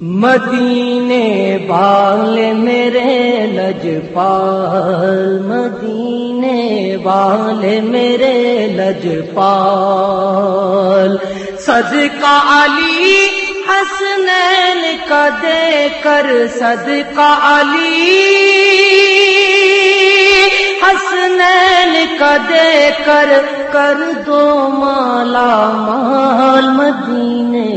مدینے بال میرے لج پال مدینے بال میرے لج پال سد کا علی حسنین کا دے کر سد کا علی حسنین کا دے کر کر دو مالا مال مدینے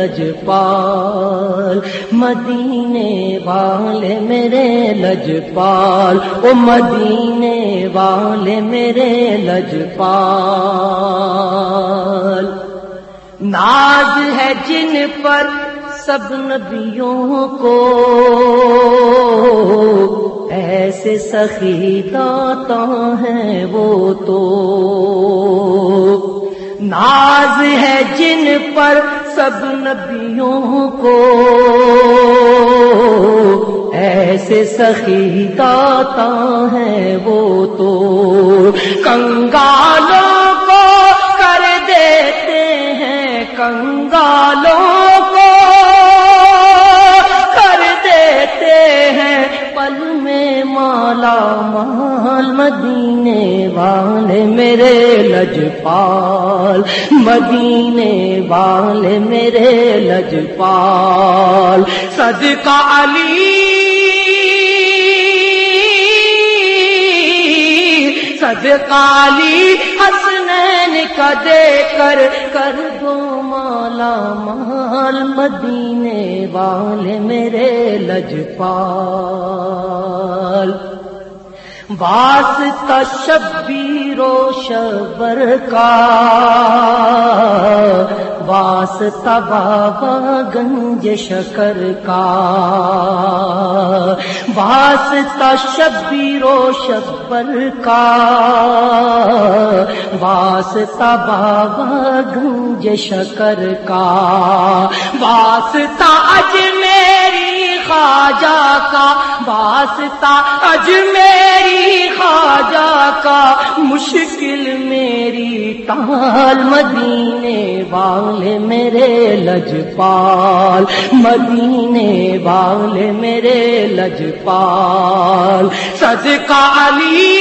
میرے لج پال، مدینے والے میرے لج پال۔ او مدینے والے میرے لج پال۔ ناز ہے جن پر سب نبیوں کو۔ ایسے سخی داتا ہے وہ تو۔ ناز ہے جن پر سب نبیوں کو۔ ایسے سخی داتا ہے وہ تو۔ کنگالوں مدینے والے میرے لج پال مدینے والے میرے لج پال صدقہ علی۔ صدقہ علی حسنین کا دے کر کر دو مالا مال۔ مدینے والے میرے لج پال واسطہ شبیر و شبر کا واسطہ بابا گنج شکر کا واسطہ شبیر و شبر کا واسطہ بابا گنج شکر کا واسطہ اج میری خواجہ کا، واسطہ اج میری مشکل میری تال مدینے والے میرے لج پال مدینے والے میرے لج پال صدقہ علی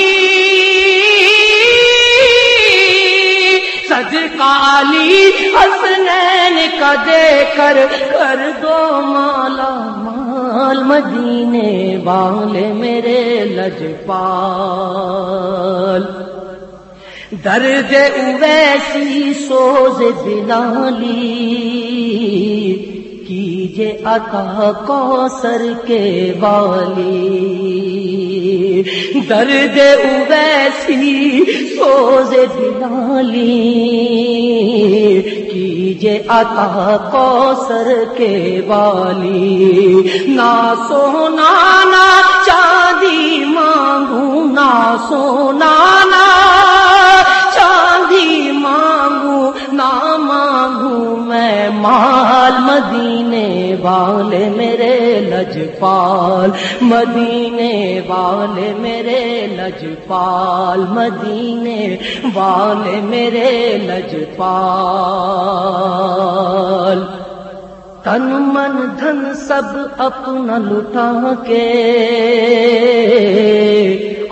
صدقہ علی، حسنین کا دے کر کر دو مالا مال، مدینے والے میرے لج پال درد اویسی سوز دلالی کیجے عطا کوثر کے والی۔ درد اویسی سوز دلالی کیجے عطا کوثر کے والی۔ نہ سونا مال مدینے والے میرے لج پال مدینے والے میرے لج پال مدینے والے میرے لج پال تن من دھن سب اپنا لٹا کے۔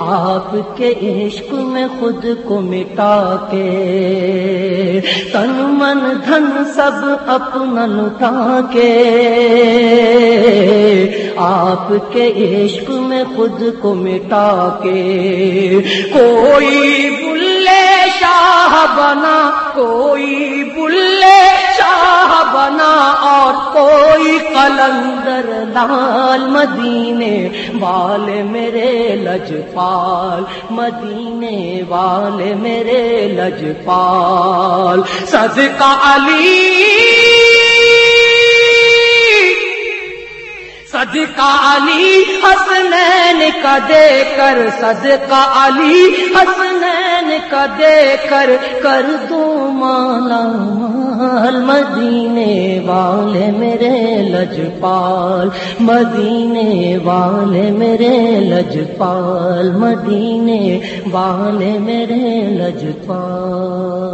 آپ کے عشق میں خود کو مٹا کے تن من دھن سب اپنا لٹا کے آپ کے عشق میں خود کو مٹا کے کوئی بلے شاہ بنا، کوئی بلے شاہ بنا اور کوئی قلندر لال مدینے والے میرے لج پال، مدینے والے میرے لج پال۔ صدقہ علی صدقہ علی حسنین کا دے کر، صدقہ علی حسنین کا دے کر کر دو مالا۔ مال مدینے والے میرے لج پال مدینے والے میرے لج پال مدینے والے میرے لج پال